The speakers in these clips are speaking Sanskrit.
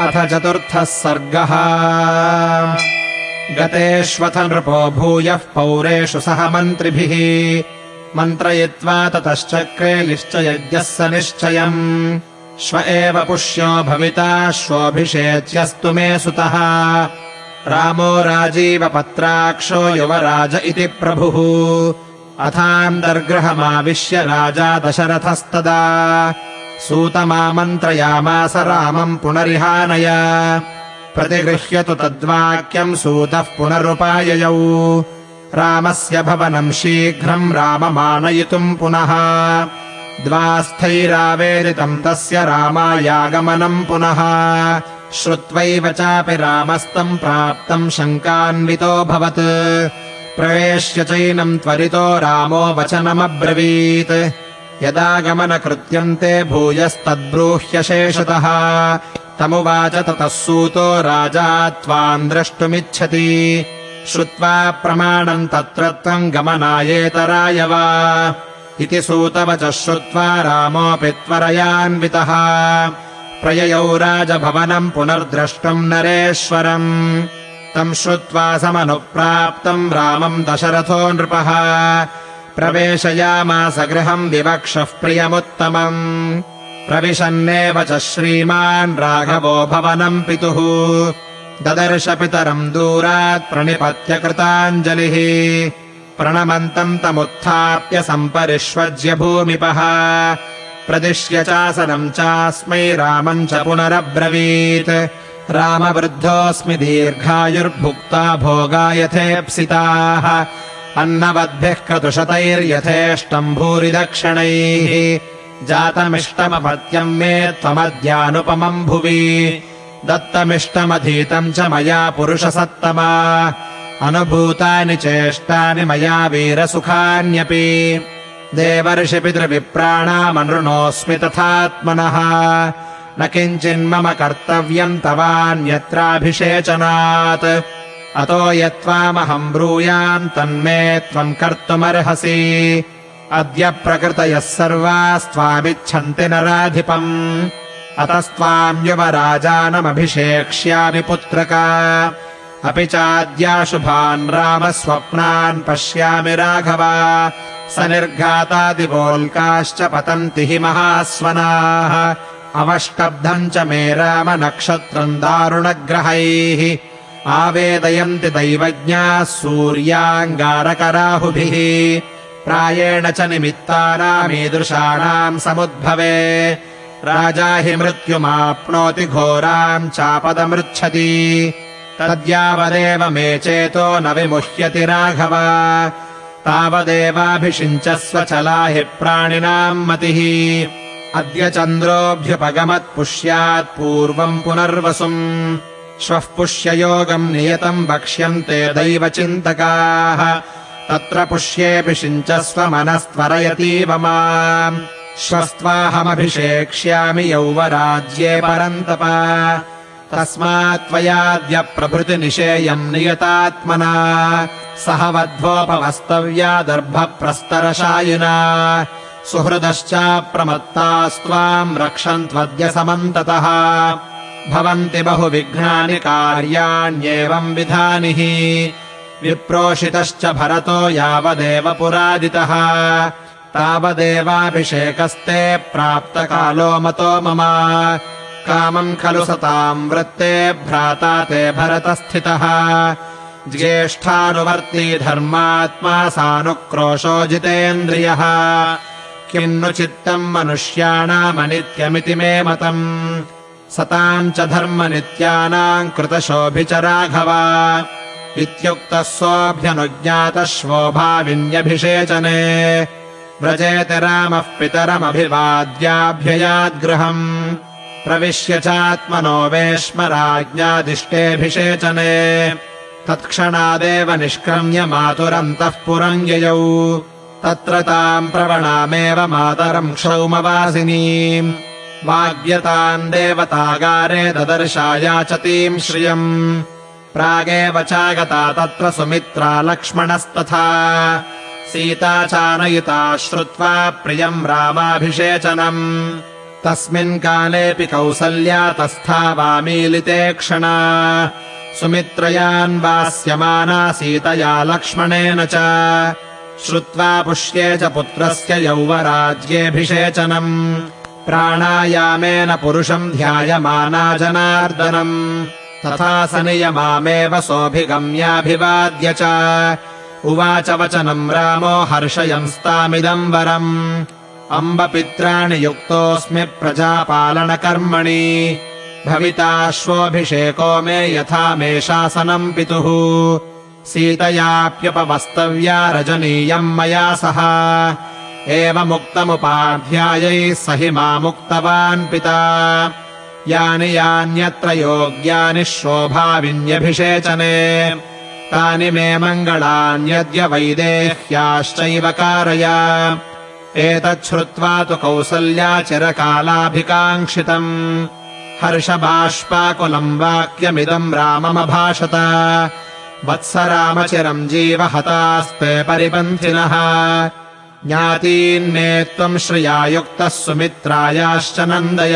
अथ चतुर्थः सर्गः। गतेष्वथ नृपो भूयः पौरेषु सह मन्त्रिभिः। मन्त्रयित्वा ततश्चक्रे निश्चयज्ञः स निश्चयम्। श्व एव पुष्यो भविता श्वोऽभिषेच्यस्तु मे सुतः। रामो राजीवपत्राक्षो युवराज इति प्रभुः। अथान्तर्गृहमाविश्य राजा दशरथस्तदा सूतमामन्त्रयामास रामम् पुनरिहानय। प्रतिगृह्यतु तद्वाक्यम् सूतः पुनरुपाययौ। रामस्य भवनम् शीघ्रम् राममानयितुम् पुनः। द्वास्थैरावेदितम् तस्य रामायागमनम् पुनः। श्रुत्वैव चापि रामस्तम् प्राप्तम् शङ्कान्वितोऽभवत् प्रवेश्य चैनम् त्वरितो रामो वचनमब्रवीत् यदागमनकृत्यम् ते भूयस्तद्ब्रूह्यशेषतः। तमुवाच ततः सूतो राजा त्वाम् द्रष्टुमिच्छति। श्रुत्वा प्रमाणम् तत्र त्वम् गमनायेतराय वा इति सूतवचः श्रुत्वा रामोऽपि त्वरयान्वितः। प्रययौ राजभवनम् पुनर्द्रष्टुम् नरेश्वरम्। तम् श्रुत्वा समनुप्राप्तम् रामम् दशरथो नृपः प्रवेशयामास गृहम् विवक्षः प्रियमुत्तमम्। प्रविशन्नेव च श्रीमान् राघवो भवनम् पितुः। ददर्श पितरम् दूरात् प्रणिपत्य कृताञ्जलिः। प्रणमन्तम् तमुत्थाप्य सम्परिष्वज्य भूमिपः। प्रदिश्य चासनम् चास्मै रामम् च पुनरब्रवीत्। रामवृद्धोऽस्मि दीर्घायुर्भुक्ता भोगायथेप्सिताः अन्नवद्भिः क्रतुशतैर्यथेष्टम् भूरि दक्षिणैः जातमिष्टमपत्यम् मे त्वमद्यानुपमम् भुवि। दत्तमिष्टमधीतम् च मया पुरुषसत्तमा। अनुभूतानि चेष्टानि मया वीरसुखान्यपि। देवर्षिपितृविप्राणामनृणोऽस्मि तथात्मनः। न किञ्चिन्मम कर्तव्यम् तवान्यत्राभिषेचनात् अतो यत्त्वामहम् ब्रूयाम् तन्मे त्वम् कर्तुमर्हसि। अद्य प्रकृतयः सर्वास्त्वामिच्छन्ति नराधिपम्। अतस्त्वाम् युवराजानमभिषेक्ष्यामि पुत्रका। अपि चाद्याशुभान् रामस्वप्नान् पश्यामि राघव। स निर्घातादिवोल्काश्च पतन्ति हि महास्वनाः। अवष्टब्धम् च मे राम नक्षत्रम् दारुणग्रहैः आवेदयन्ति दैवज्ञाः सूर्याङ्गारकराहुभिः। प्रायेण च निमित्तानामीदृशाणाम् समुद्भवे। राजा हि मृत्युमाप्नोति घोराम् चापदमृच्छति। तद्यावदेव मे चेतो न विमुह्यति राघव। तावदेवाभिषिञ्चस्व चला हि प्राणिनाम् मतिः। अद्य चन्द्रोऽभ्युपगमत्पुष्यात् पूर्वम् पुनर्वसुम् श्वः पुष्ययोगम् नियतम् वक्ष्यन्ते दैवचिन्तकाः। तत्र पुष्येऽपि शिञ्चस्व मनस्त्वरयतीव माम्। श्वस्त्वाहमभिषेक्ष्यामि यौवराज्ये परन्तप। तस्मात् त्वयाद्य प्रभृतिनिषेयम् नियतात्मना। सह वध्वोपवस्तव्या दर्भप्रस्तरशायिना। सुहृदश्चाप्रमत्तास्त्वाम् रक्षन्त्वद्य समन्ततः भवन्ति बहुविघ्नानि कार्याण्येवम् विधानि। हि विप्रोषितश्च भरतो यावदेव पुरादितः। तावदेवाभिषेकस्ते प्राप्तकालो मतो मम। कामम् खलु सताम् वृत्ते भ्राता ते भरतस्थितः। ज्येष्ठानुवर्ती धर्मात्मा सानुक्रोशो जितेन्द्रियः। किम् नु चित्तम् मनुष्याणामनित्यमिति मे मतम् सताम् च धर्मनित्यानाम् कृतशोभि च राघव इत्युक्तः सोऽभ्यनुज्ञातश्वोभाविन्यभिषेचने व्रजेति रामः पितरमभिवाद्याभ्ययाद्गृहम् प्रविश्य चात्मनो वेश्म राज्ञादिष्टेऽभिषेचने तत्क्षणादेव निष्क्रम्य मातुरन्तः पुरम् ययौ तत्र ताम् प्रवणामेव मातरम् क्षौमवासिनीम् वाग्यताम् देवतागारे ददर्शायाचतीम् श्रियम्। प्रागेव चागता तत्र सुमित्रा लक्ष्मणस्तथा। सीता चानयिता श्रुत्वा प्रियम् रामाभिषेचनम्। तस्मिन् कालेऽपि कौसल्या तस्थावामीलिते क्षणा। सुमित्रयान्वास्यमाना सीतया लक्ष्मणेन च। श्रुत्वा पुष्ये च पुत्रस्य यौवराज्येऽभिषेचनम् प्राणायामेन पुरुषम् ध्यायमाना जनार्दनम् तथा स नियमामेव सोऽभिगम्याभिवाद्य च। उवाच वचनम् रामो हर्षयंस्तामिदम् वरम् अम्बपित्राणि युक्तोऽस्मि प्रजापालनकर्मणि। भविताश्वोऽभिषेको मे यथा मे शासनम् पितुः। सीतयाप्युपवस्तव्या रजनीयम् मया सह एवमुक्तमुपाध्यायैः स हि मामुक्तवान् पिता। यानि यान्यत्र योग्यानि शोभाविन्यभिषेचने। तानि मे मङ्गलान्यद्य वैदेह्याश्चैव कारय। एतच्छ्रुत्वा तु कौसल्या चिरकालाभिकाङ्क्षितम्। हर्षबाष्पाकुलम् वाक्यमिदम् राममभाषत। वत्स रामचिरम् जीव हतास्ते परिपन्थिनः ज्ञातीन्मे त्वम् श्रिया युक्तः सुमित्रायाश्च नन्दय।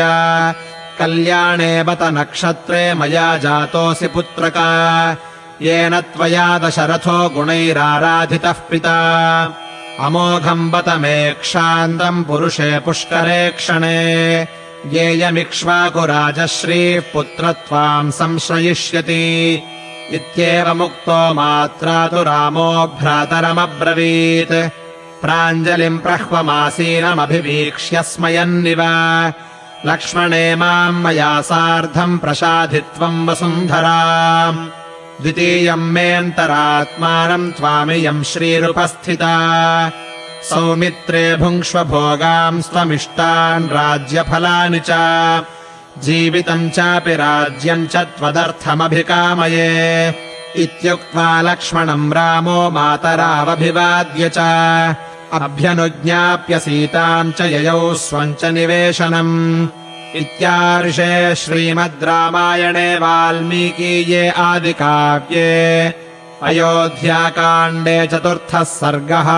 कल्याणे बत नक्षत्रे मया जातोऽसि पुत्रका। येन त्वया दशरथो गुणैराराधितः पिता। अमोघम् बत मे क्षान्तम् पुरुषे पुष्करे क्षणे। येयमिक्ष्वाकुराजश्रीः पुत्रत्वाम् संश्रयिष्यति। इत्येवमुक्तो मात्रा तु रामो भ्रातरमब्रवीत् प्राञ्जलिम् प्रह्वमासीनमभिवीक्ष्य स्मयन्निव लक्ष्मणे माम् मया सार्धम् प्रसाधित्वम् वसुन्धरा। द्वितीयम् मेऽन्तरात्मानम् त्वामियम् श्रीरुपस्थिता। सौमित्रे भुङ्क्ष्व भोगाम् स्वमिष्टान् राज्यफलानि च। जीवितम् चापि राज्यम् च त्वदर्थमभिकामये। इत्युक्त्वा लक्ष्मणम् रामो मातरावभिवाद्य च अभ्यनुज्ञाप्य सीताम् च ययौ स्वम् च निवेशनम् इत्यार्षे श्रीमद् रामायणे वाल्मीकीये आदिकाव्ये अयोध्याकाण्डे चतुर्थः सर्गः